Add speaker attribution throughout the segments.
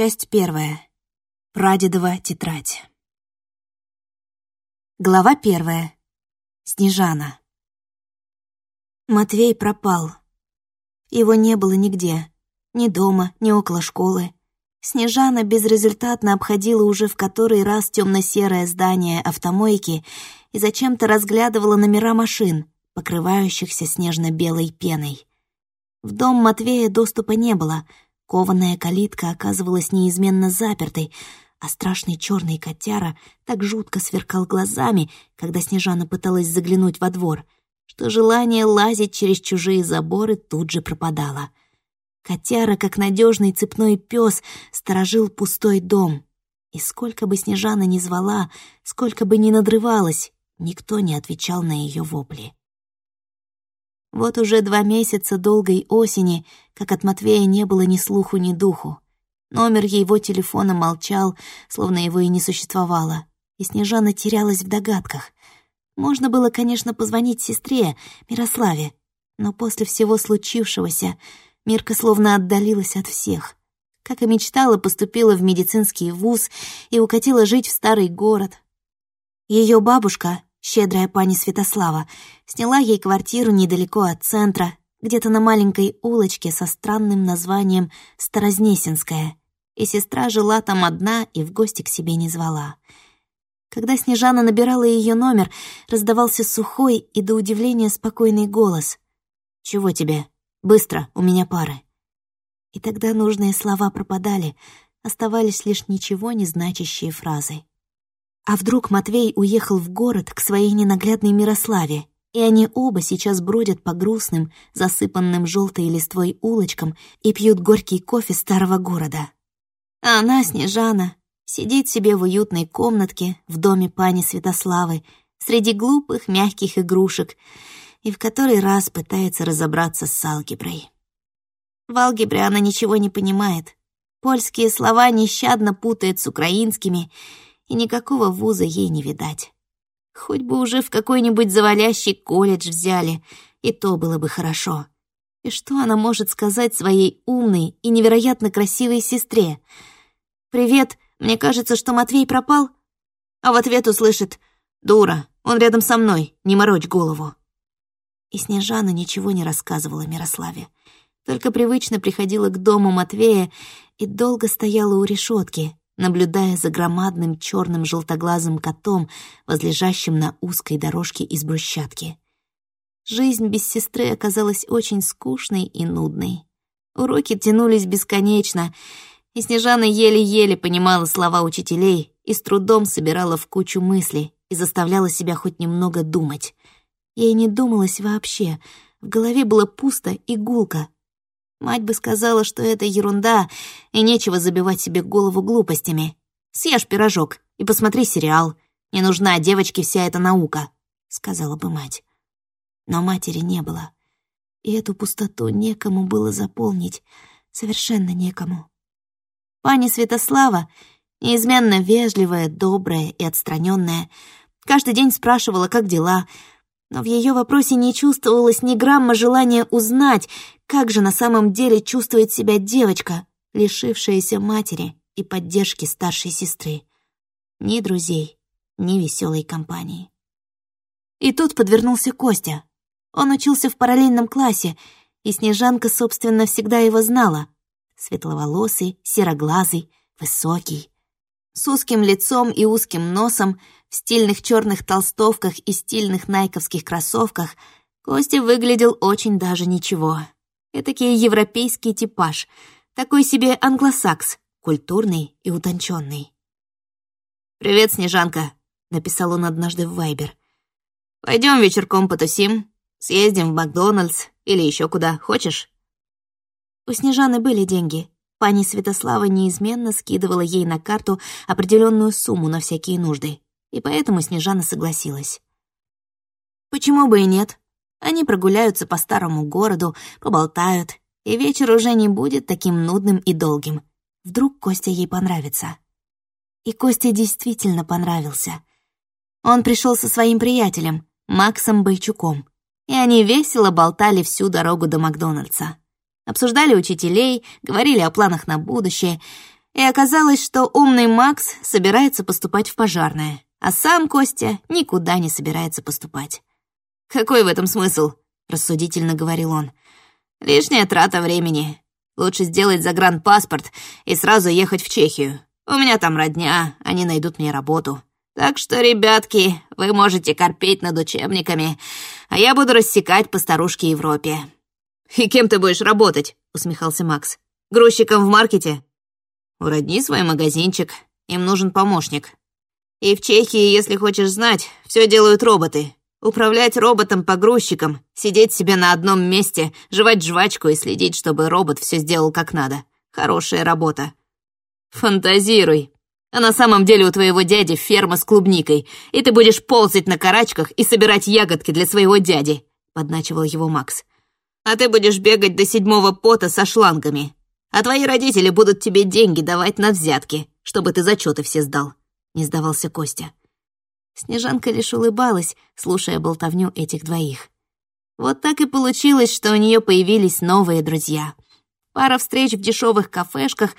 Speaker 1: Часть первая. Прадедова тетрадь. Глава первая. Снежана. Матвей пропал. Его не было нигде. Ни дома, ни около школы. Снежана безрезультатно обходила уже в который раз темно-серое здание автомойки и зачем-то разглядывала номера машин, покрывающихся снежно-белой пеной. В дом Матвея доступа не было, кованая калитка оказывалась неизменно запертой, а страшный черный котяра так жутко сверкал глазами, когда Снежана пыталась заглянуть во двор, что желание лазить через чужие заборы тут же пропадало. Котяра, как надежный цепной пес, сторожил пустой дом. И сколько бы Снежана ни звала, сколько бы ни надрывалась, никто не отвечал на ее вопли. Вот уже два месяца долгой осени, как от Матвея не было ни слуху, ни духу. Номер его телефона молчал, словно его и не существовало, и Снежана терялась в догадках. Можно было, конечно, позвонить сестре, Мирославе, но после всего случившегося Мирка словно отдалилась от всех. Как и мечтала, поступила в медицинский вуз и укатила жить в старый город. Ее бабушка, щедрая пани Святослава, сняла ей квартиру недалеко от центра, где-то на маленькой улочке со странным названием Старознесенская, и сестра жила там одна и в гости к себе не звала. Когда Снежана набирала ее номер, раздавался сухой и до удивления спокойный голос. «Чего тебе? Быстро, у меня пары». И тогда нужные слова пропадали, оставались лишь ничего не значащие фразы. А вдруг Матвей уехал в город к своей ненаглядной Мирославе, и они оба сейчас бродят по грустным, засыпанным желтой листвой улочкам и пьют горький кофе старого города. А она, Снежана, сидит себе в уютной комнатке в доме пани Святославы среди глупых мягких игрушек и в который раз пытается разобраться с алгеброй. В алгебре она ничего не понимает. Польские слова нещадно путает с украинскими, и никакого вуза ей не видать. Хоть бы уже в какой-нибудь завалящий колледж взяли, и то было бы хорошо. И что она может сказать своей умной и невероятно красивой сестре? «Привет, мне кажется, что Матвей пропал?» А в ответ услышит «Дура, он рядом со мной, не морочь голову». И Снежана ничего не рассказывала Мирославе. Только привычно приходила к дому Матвея и долго стояла у решетки, наблюдая за громадным черным желтоглазым котом, возлежащим на узкой дорожке из брусчатки. Жизнь без сестры оказалась очень скучной и нудной. Уроки тянулись бесконечно, и Снежана еле-еле понимала слова учителей и с трудом собирала в кучу мысли и заставляла себя хоть немного думать. Ей не думалось вообще, в голове было пусто и гулко, Мать бы сказала, что это ерунда, и нечего забивать себе голову глупостями. Съешь пирожок и посмотри сериал. Не нужна девочке вся эта наука, — сказала бы мать. Но матери не было. И эту пустоту некому было заполнить, совершенно некому. Пани Святослава, неизменно вежливая, добрая и отстраненная, каждый день спрашивала, как дела, но в ее вопросе не чувствовалось ни грамма желания узнать, как же на самом деле чувствует себя девочка, лишившаяся матери и поддержки старшей сестры? Ни друзей, ни веселой компании. И тут подвернулся Костя. Он учился в параллельном классе, и Снежанка, собственно, всегда его знала. Светловолосый, сероглазый, высокий. С узким лицом и узким носом, в стильных черных толстовках и стильных найковских кроссовках Костя выглядел очень даже ничего. Этакий европейский типаж, такой себе англосакс, культурный и утонченный. «Привет, Снежанка», — написал он однажды в Вайбер. Пойдем вечерком потусим, съездим в Макдональдс или еще куда, хочешь?» У Снежаны были деньги. Пани Святослава неизменно скидывала ей на карту определенную сумму на всякие нужды, и поэтому Снежана согласилась. «Почему бы и нет?» Они прогуляются по старому городу, поболтают, и вечер уже не будет таким нудным и долгим. Вдруг Костя ей понравится. И Костя действительно понравился. Он пришел со своим приятелем, Максом Бойчуком, и они весело болтали всю дорогу до Макдональдса. Обсуждали учителей, говорили о планах на будущее, И оказалось, что умный Макс собирается поступать в пожарное, а сам Костя никуда не собирается поступать. «Какой в этом смысл?» — рассудительно говорил он. «Лишняя трата времени. Лучше сделать загранпаспорт и сразу ехать в Чехию. У меня там родня, они найдут мне работу. Так что, ребятки, вы можете корпеть над учебниками, а я буду рассекать по старушке Европе». «И кем ты будешь работать?» — усмехался Макс. «Грузчиком в маркете?» «Уродни свой магазинчик, им нужен помощник. И в Чехии, если хочешь знать, все делают роботы. Управлять роботом-погрузчиком, сидеть себе на одном месте, жевать жвачку и следить, чтобы робот все сделал как надо. Хорошая работа. Фантазируй. А на самом деле у твоего дяди ферма с клубникой, и ты будешь ползать на карачках и собирать ягодки для своего дяди, подначивал его Макс. А ты будешь бегать до седьмого пота со шлангами. А твои родители будут тебе деньги давать на взятки, чтобы ты зачеты все сдал. Не сдавался Костя. Снежанка лишь улыбалась, слушая болтовню этих двоих. Вот так и получилось, что у нее появились новые друзья. Пара встреч в дешевых кафешках,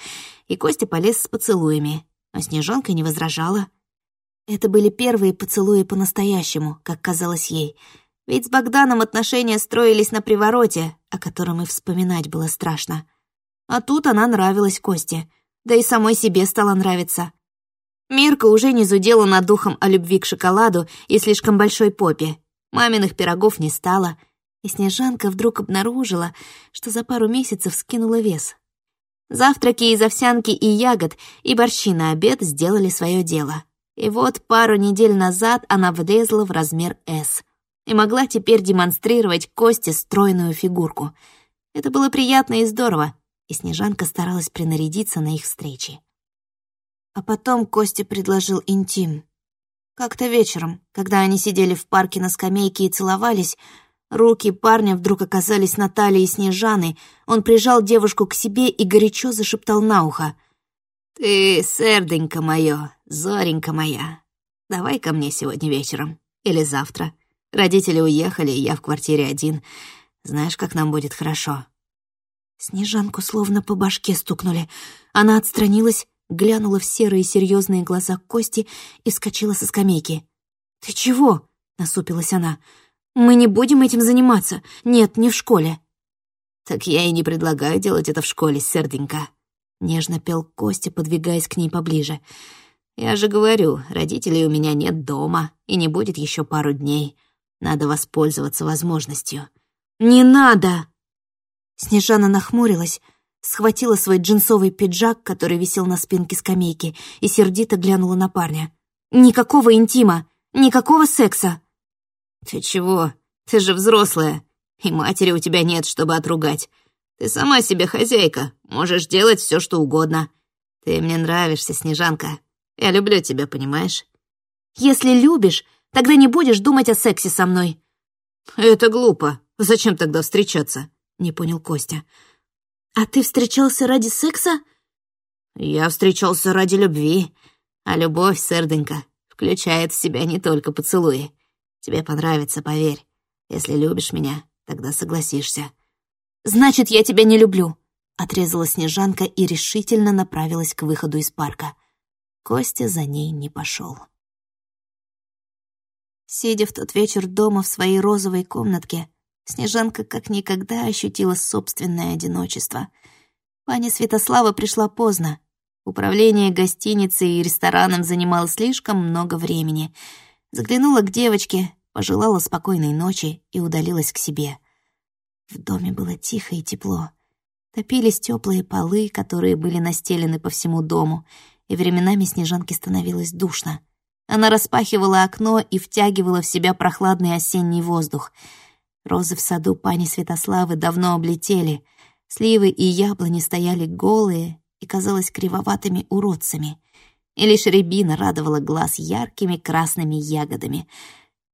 Speaker 1: и Костя полез с поцелуями, но Снежанка не возражала. Это были первые поцелуи по-настоящему, как казалось ей, ведь с Богданом отношения строились на привороте, о котором и вспоминать было страшно. А тут она нравилась Косте, да и самой себе стала нравиться. Мирка уже не зудела над духом о любви к шоколаду и слишком большой попе. Маминых пирогов не стало, и Снежанка вдруг обнаружила, что за пару месяцев скинула вес. Завтраки из овсянки и ягод и борщи на обед сделали свое дело. И вот пару недель назад она влезла в размер «С» и могла теперь демонстрировать Косте стройную фигурку. Это было приятно и здорово, и Снежанка старалась принарядиться на их встречи. А потом Костя предложил интим. Как-то вечером, когда они сидели в парке на скамейке и целовались, руки парня вдруг оказались на талии Снежаны, он прижал девушку к себе и горячо зашептал на ухо. «Ты, серденька моё, зоренька моя, давай ко мне сегодня вечером или завтра. Родители уехали, я в квартире один. Знаешь, как нам будет хорошо». Снежанку словно по башке стукнули. Она отстранилась, глянула в серые серьезные глаза Кости и вскочила со скамейки. «Ты чего?» — насупилась она. «Мы не будем этим заниматься. Нет, не в школе». «Так я и не предлагаю делать это в школе, серденька», — нежно пел Костя, подвигаясь к ней поближе. «Я же говорю, родителей у меня нет дома, и не будет еще пару дней. Надо воспользоваться возможностью». «Не надо!» Снежана нахмурилась, схватила свой джинсовый пиджак, который висел на спинке скамейки, и сердито глянула на парня. «Никакого интима! Никакого секса!» «Ты чего? Ты же взрослая, и матери у тебя нет, чтобы отругать. Ты сама себе хозяйка, можешь делать все, что угодно. Ты мне нравишься, Снежанка. Я люблю тебя, понимаешь?» «Если любишь, тогда не будешь думать о сексе со мной». «Это глупо. Зачем тогда встречаться?» — не понял Костя. «А ты встречался ради секса?» «Я встречался ради любви, а любовь, серденька, включает в себя не только поцелуи. Тебе понравится, поверь. Если любишь меня, тогда согласишься». «Значит, я тебя не люблю», — отрезала Снежанка и решительно направилась к выходу из парка. Костя за ней не пошел. Сидя в тот вечер дома в своей розовой комнатке, Снежанка как никогда ощутила собственное одиночество. Паня Святослава пришла поздно. Управление гостиницей и рестораном занимало слишком много времени. Заглянула к девочке, пожелала спокойной ночи и удалилась к себе. В доме было тихо и тепло. Топились теплые полы, которые были настелены по всему дому, и временами Снежанке становилось душно. Она распахивала окно и втягивала в себя прохладный осенний воздух — Розы в саду пани Святославы давно облетели, сливы и яблони стояли голые и, казалось, кривоватыми уродцами. И лишь рябина радовала глаз яркими красными ягодами.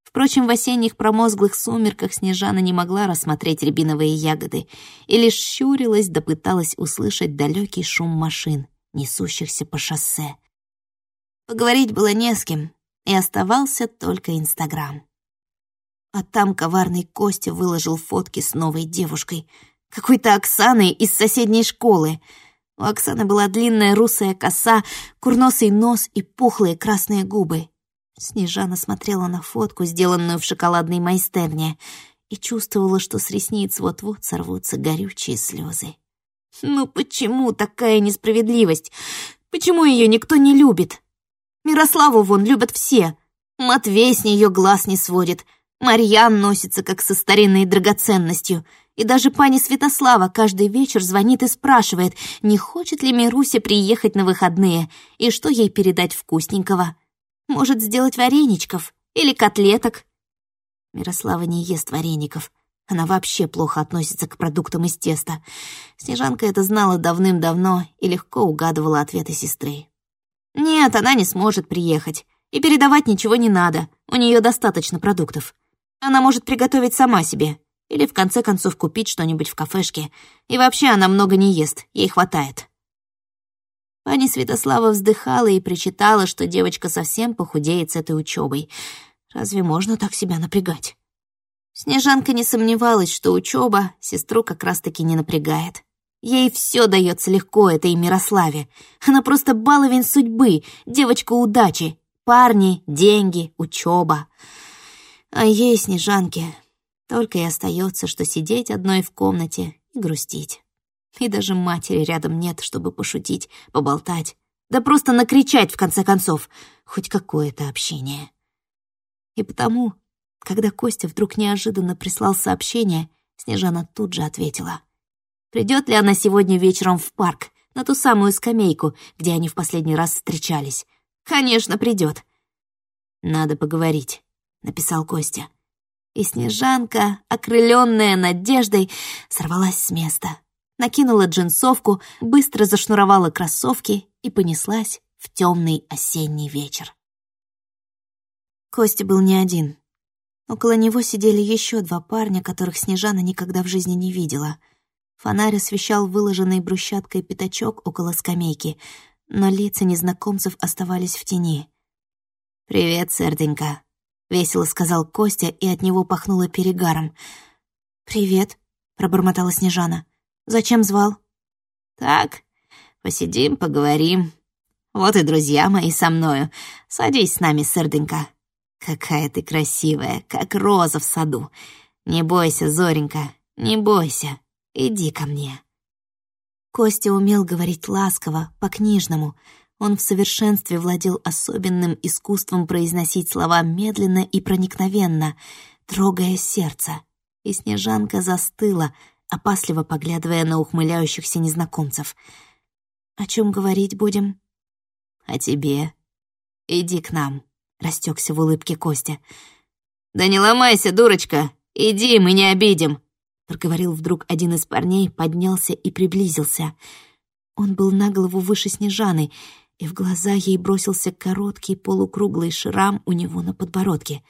Speaker 1: Впрочем, в осенних промозглых сумерках Снежана не могла рассмотреть рябиновые ягоды и лишь щурилась да пыталась услышать далекий шум машин, несущихся по шоссе. Поговорить было не с кем, и оставался только Инстаграм. А там коварный Костя выложил фотки с новой девушкой, какой-то Оксаной из соседней школы. У Оксаны была длинная русая коса, курносый нос и пухлые красные губы. Снежана смотрела на фотку, сделанную в шоколадной майстерне, и чувствовала, что с ресниц вот-вот сорвутся горючие слезы. Ну почему такая несправедливость? Почему ее никто не любит? Мирославу вон любят все. Матвей с нее глаз не сводит. Марьян носится, как со старинной драгоценностью. И даже пани Святослава каждый вечер звонит и спрашивает, не хочет ли Мируся приехать на выходные и что ей передать вкусненького. Может, сделать вареничков или котлеток. Мирослава не ест вареников. Она вообще плохо относится к продуктам из теста. Снежанка это знала давным-давно и легко угадывала ответы сестры. Нет, она не сможет приехать. И передавать ничего не надо. У нее достаточно продуктов. Она может приготовить сама себе. Или в конце концов купить что-нибудь в кафешке. И вообще она много не ест, ей хватает. Пани Святослава вздыхала и причитала, что девочка совсем похудеет с этой учебой. Разве можно так себя напрягать? Снежанка не сомневалась, что учеба сестру как раз-таки не напрягает. Ей все дается легко, этой Мирославе. Она просто баловень судьбы, девочка удачи. Парни, деньги, учеба. А ей, Снежанке, только и остается, что сидеть одной в комнате и грустить. И даже матери рядом нет, чтобы пошутить, поболтать. Да просто накричать, в конце концов, хоть какое-то общение. И потому, когда Костя вдруг неожиданно прислал сообщение, Снежана тут же ответила. Придет ли она сегодня вечером в парк, на ту самую скамейку, где они в последний раз встречались? Конечно, придет. Надо поговорить, написал Костя. И Снежанка, окрыленная надеждой, сорвалась с места. Накинула джинсовку, быстро зашнуровала кроссовки и понеслась в темный осенний вечер. Костя был не один. Около него сидели еще два парня, которых Снежана никогда в жизни не видела. Фонарь освещал выложенный брусчаткой пятачок около скамейки, но лица незнакомцев оставались в тени. «Привет, серденька», — весело сказал Костя, и от него пахнуло перегаром. «Привет», — пробормотала Снежана. «Зачем звал?» «Так, посидим, поговорим. Вот и друзья мои со мною. Садись с нами, серденька. Какая ты красивая, как роза в саду. Не бойся, Зоренька, не бойся. Иди ко мне». Костя умел говорить ласково, по-книжному. Он в совершенстве владел особенным искусством произносить слова медленно и проникновенно, трогая сердце. И Снежанка застыла, опасливо поглядывая на ухмыляющихся незнакомцев. «О чем говорить будем?» «О тебе. Иди к нам», — растекся в улыбке Костя. «Да не ломайся, дурочка! Иди, мы не обидим!» проговорил вдруг один из парней, поднялся и приблизился. Он был на голову выше Снежаны, и в глаза ей бросился короткий полукруглый шрам у него на подбородке.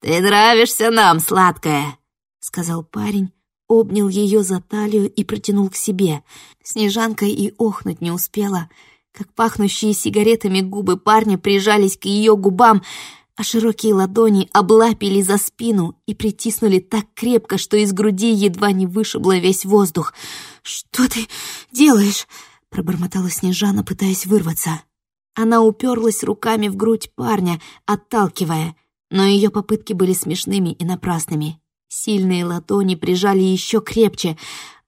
Speaker 1: «Ты нравишься нам, сладкая!» — сказал парень, обнял ее за талию и протянул к себе. Снежанка и охнуть не успела, как пахнущие сигаретами губы парня прижались к ее губам — а широкие ладони облапили за спину и притиснули так крепко, что из груди едва не вышибло весь воздух. «Что ты делаешь?» — пробормотала Снежана, пытаясь вырваться. Она уперлась руками в грудь парня, отталкивая, но ее попытки были смешными и напрасными. Сильные ладони прижали еще крепче,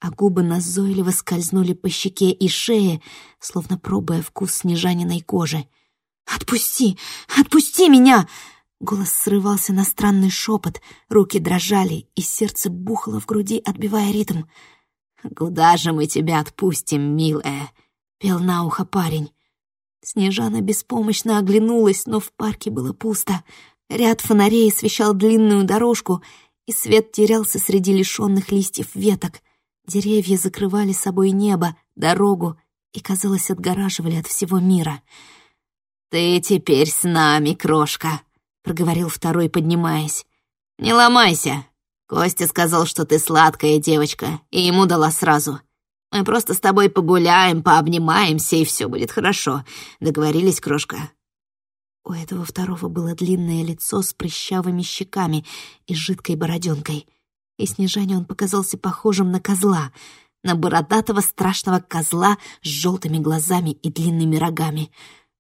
Speaker 1: а губы назойливо скользнули по щеке и шее, словно пробуя вкус снежаниной кожи. «Отпусти! Отпусти меня!» Голос срывался на странный шепот, руки дрожали, и сердце бухало в груди, отбивая ритм. «Куда же мы тебя отпустим, милая?» — пел на ухо парень. Снежана беспомощно оглянулась, но в парке было пусто. Ряд фонарей освещал длинную дорожку, и свет терялся среди лишенных листьев веток. Деревья закрывали собой небо, дорогу и, казалось, отгораживали от всего мира — «Ты теперь с нами, крошка», — проговорил второй, поднимаясь. «Не ломайся. Костя сказал, что ты сладкая девочка, и ему дала сразу. Мы просто с тобой погуляем, пообнимаемся, и все будет хорошо. Договорились, крошка?» У этого второго было длинное лицо с прыщавыми щеками и жидкой бороденкой. И Снежане он показался похожим на козла. на бородатого страшного козла с желтыми глазами и длинными рогами.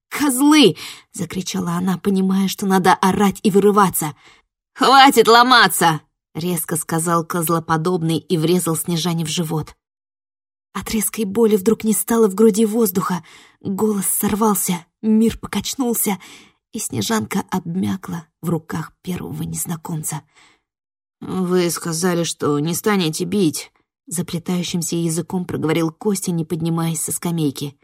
Speaker 1: «Козлы!» — закричала она, понимая, что надо орать и вырываться. «Хватит ломаться!» — резко сказал козлоподобный и врезал Снежане в живот. От резкой боли вдруг не стало в груди воздуха, голос сорвался, мир покачнулся, и Снежанка обмякла в руках первого незнакомца.
Speaker 2: «Вы сказали, что не станете бить», —
Speaker 1: заплетающимся языком проговорил Костя, не поднимаясь со скамейки.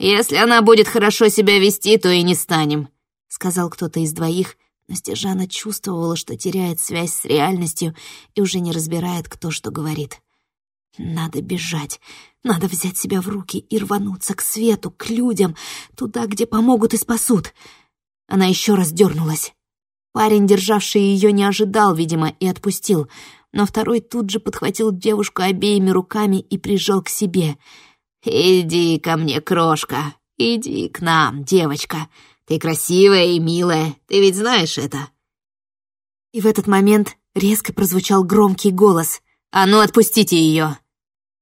Speaker 2: «Если она будет хорошо себя вести, то и не станем», — сказал кто-то из двоих, но
Speaker 1: Стежана чувствовала, что теряет связь с реальностью и уже не разбирает, кто что говорит. Надо бежать, надо взять себя в руки и рвануться к свету, к людям, туда, где помогут и спасут. Она еще раз дернулась. Парень, державший ее, не ожидал, видимо, и отпустил, но второй тут же подхватил девушку обеими руками и прижал к себе.
Speaker 2: «Иди ко мне, крошка, иди к нам, девочка. Ты красивая и милая, ты ведь знаешь это?»
Speaker 1: И в этот момент резко прозвучал громкий голос.
Speaker 2: «А ну, отпустите ее!»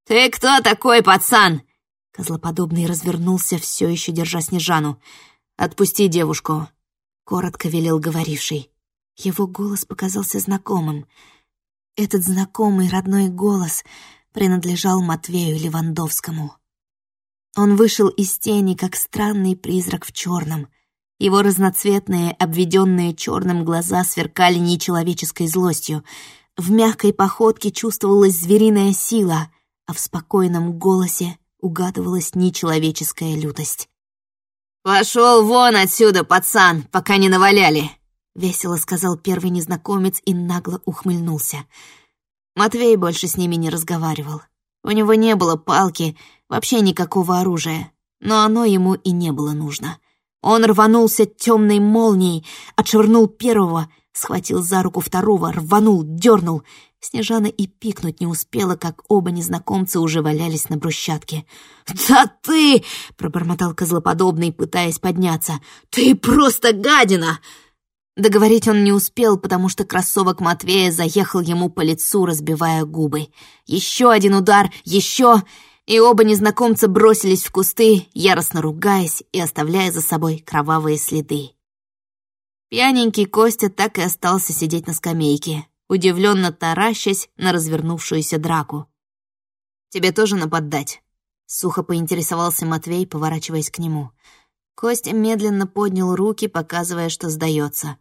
Speaker 2: «Ты кто такой, пацан?»
Speaker 1: Козлоподобный развернулся, все еще держа Снежану. «Отпусти девушку», — коротко велел говоривший. Его голос показался знакомым. Этот знакомый родной голос принадлежал Матвею Левандовскому. Он вышел из тени, как странный призрак в черном. Его разноцветные, обведенные черным глаза сверкали нечеловеческой злостью. В мягкой походке чувствовалась звериная сила, а в спокойном голосе угадывалась нечеловеческая лютость.
Speaker 2: «Пошел вон отсюда, пацан, пока не наваляли!»
Speaker 1: — весело сказал первый незнакомец и нагло ухмыльнулся. Матвей больше с ними не разговаривал. У него не было палки, вообще никакого оружия, но оно ему и не было нужно. Он рванулся темной молнией, отшвырнул первого, схватил за руку второго, рванул, дернул. Снежана и пикнуть не успела, как оба незнакомца уже валялись на брусчатке.
Speaker 2: «Да ты!» — пробормотал козлоподобный, пытаясь подняться. «Ты просто гадина!»
Speaker 1: Договорить он не успел, потому что кроссовок Матвея заехал ему по лицу, разбивая губы. Еще один удар, еще и оба незнакомца бросились в кусты, яростно ругаясь и оставляя за собой кровавые следы. Пьяненький Костя так и остался сидеть на скамейке, удивленно таращась на развернувшуюся драку. «Тебе тоже нападать?» — сухо поинтересовался Матвей, поворачиваясь к нему. Костя медленно поднял руки, показывая, что сдается.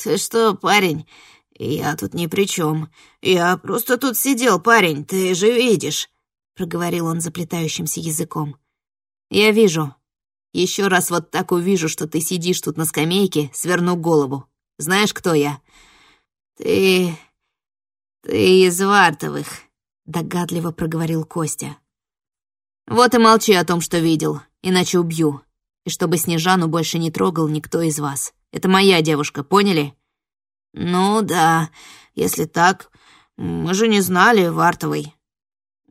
Speaker 2: «Ты что, парень? Я тут ни при чем. Я просто тут сидел, парень, ты же видишь.
Speaker 1: — проговорил он заплетающимся языком. «Я вижу. Еще раз вот так увижу, что ты сидишь тут на скамейке, сверну голову. Знаешь, кто я?»
Speaker 2: «Ты... ты из Вартовых», —
Speaker 1: догадливо проговорил Костя.
Speaker 2: «Вот и молчи о том, что видел, иначе убью. И чтобы Снежану больше не трогал никто из вас. Это моя девушка, поняли?»
Speaker 1: «Ну да, если так. Мы же не знали Вартовой.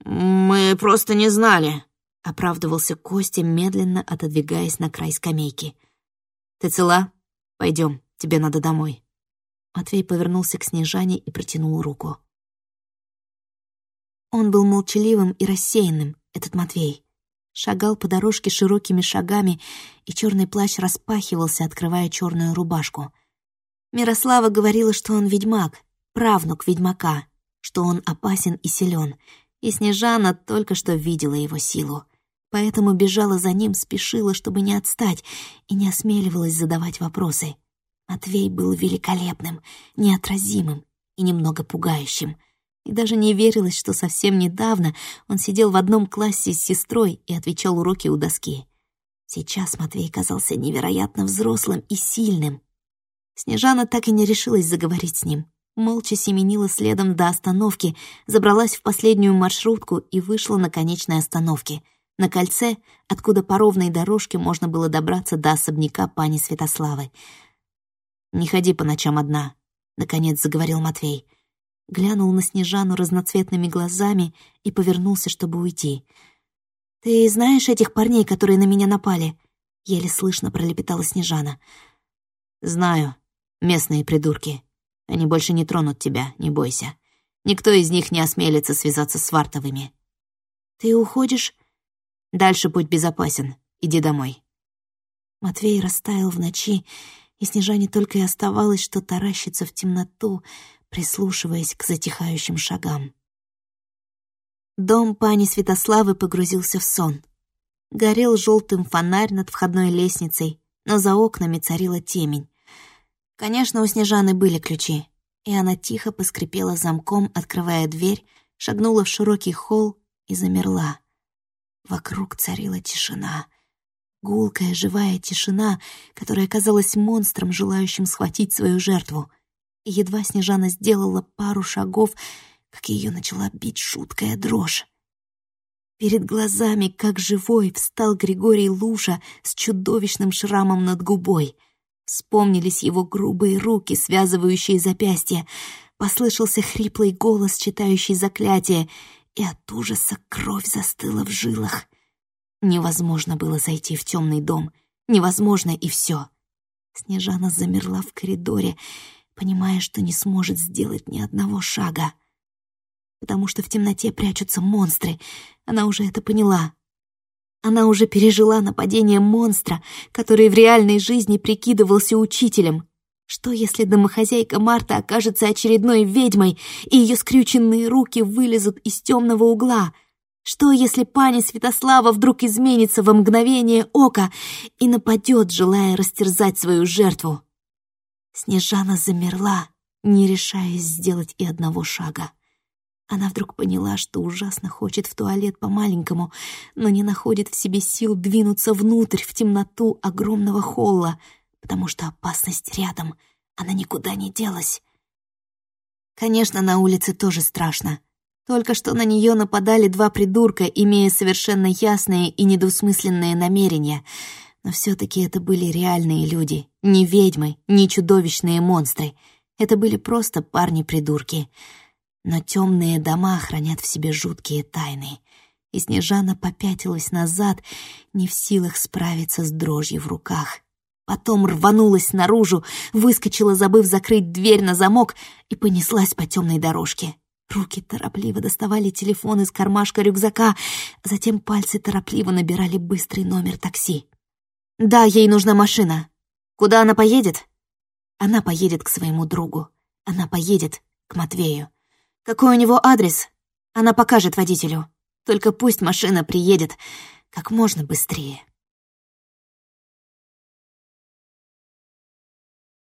Speaker 2: «Мы просто не знали», —
Speaker 1: оправдывался Костя, медленно отодвигаясь на край скамейки. «Ты цела? Пойдем, тебе надо домой». Матвей повернулся к Снежане и протянул руку. Он был молчаливым и рассеянным, этот Матвей. Шагал по дорожке широкими шагами, и черный плащ распахивался, открывая черную рубашку. Мирослава говорила, что он ведьмак, правнук ведьмака, что он опасен и силен, и Снежана только что видела его силу. Поэтому бежала за ним, спешила, чтобы не отстать, и не осмеливалась задавать вопросы. Матвей был великолепным, неотразимым и немного пугающим. И даже не верилось, что совсем недавно он сидел в одном классе с сестрой и отвечал уроки у доски. Сейчас Матвей казался невероятно взрослым и сильным. Снежана так и не решилась заговорить с ним молча семенила следом до остановки, забралась в последнюю маршрутку и вышла на конечной остановке, на кольце, откуда по ровной дорожке можно было добраться до особняка пани Святославы. «Не ходи по ночам одна», — наконец заговорил Матвей. Глянул на Снежану разноцветными глазами и повернулся, чтобы уйти. «Ты знаешь этих парней, которые на меня напали?» — еле слышно пролепетала Снежана. «Знаю. Местные придурки», они больше не тронут тебя, не бойся.
Speaker 2: Никто из них не осмелится связаться с Свартовыми.
Speaker 1: Ты уходишь?
Speaker 2: Дальше путь безопасен. Иди домой.
Speaker 1: Матвей растаял в ночи, и Снежане только и оставалось, что таращиться в темноту, прислушиваясь к затихающим шагам. Дом пани Святославы погрузился в сон. Горел желтым фонарь над входной лестницей, но за окнами царила темень. Конечно, у Снежаны были ключи, и она тихо поскрипела замком, открывая дверь, шагнула в широкий холл и замерла. Вокруг царила тишина. Гулкая, живая тишина, которая казалась монстром, желающим схватить свою жертву. И едва Снежана сделала пару шагов, как ее начала бить жуткая дрожь. Перед глазами, как живой, встал Григорий Луша с чудовищным шрамом над губой. Вспомнились его грубые руки, связывающие запястья. Послышался хриплый голос, читающий заклятие, и от ужаса кровь застыла в жилах. Невозможно было зайти в темный дом. Невозможно и все. Снежана замерла в коридоре, понимая, что не сможет сделать ни одного шага. Потому что в темноте прячутся монстры. Она уже это поняла. Она уже пережила нападение монстра, который в реальной жизни прикидывался учителем. Что, если домохозяйка Марта окажется очередной ведьмой, и ее скрюченные руки вылезут из темного угла — что, если пани Святослава вдруг изменится во мгновение ока и нападет, желая растерзать свою жертву? Снежана замерла, не решаясь сделать и одного шага. Она вдруг поняла, что ужасно хочет в туалет по-маленькому, но не находит в себе сил двинуться внутрь, в темноту огромного холла, потому что опасность рядом, она никуда не делась. Конечно, на улице тоже страшно. Только что на нее нападали два придурка, имея совершенно ясные и недвусмысленные намерения. Но все-таки это были реальные люди, не ведьмы, не чудовищные монстры. Это были просто парни-придурки. Но темные дома хранят в себе жуткие тайны. И Снежана попятилась назад, не в силах справиться с дрожью в руках. Потом рванулась наружу, выскочила, забыв закрыть дверь на замок, и понеслась по темной дорожке. Руки торопливо доставали телефон из кармашка рюкзака, затем пальцы торопливо набирали быстрый номер такси. «Да, ей нужна машина. Куда она поедет?» «Она поедет к своему другу. Она поедет к Матвею. Какой у него адрес? Она покажет водителю. Только пусть машина приедет как можно быстрее».